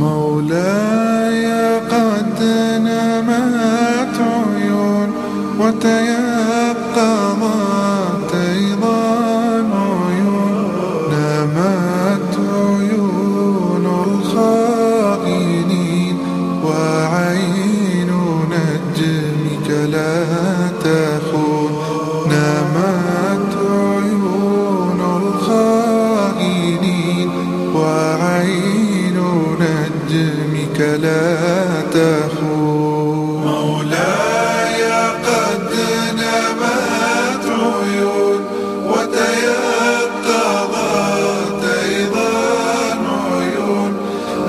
مولاي قد نمت عيون وتيقظت نجمك لا تخون. مولاي قد نمت عيون وتيقظت أيضا عيون.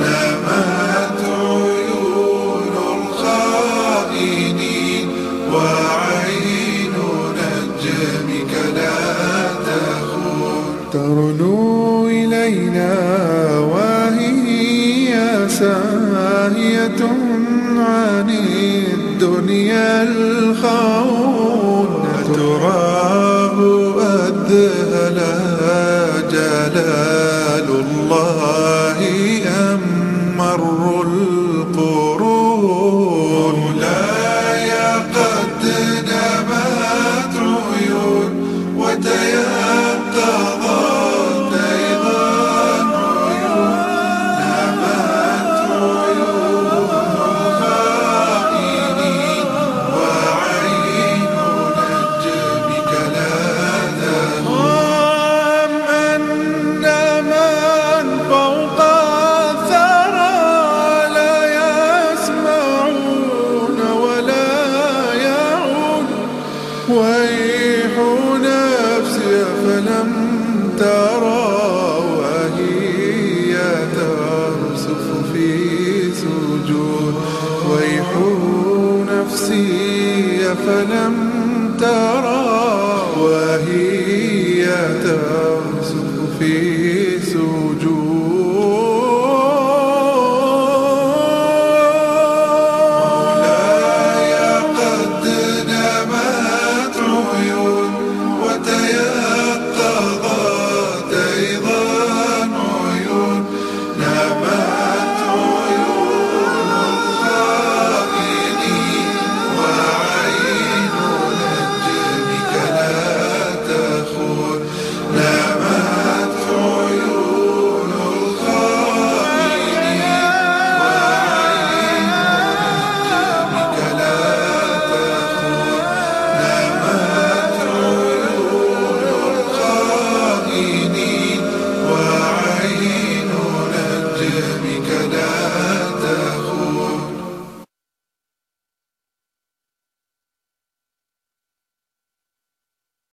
نمت عيون الخائنين وعين نجمك لا تخون. ترنو إلينا الدنيا الخون تراه أذهلا جلال الله. ويح نفسي فلم ترى وهي ترسف في سجود. ويح نفسي فلم ترى وهي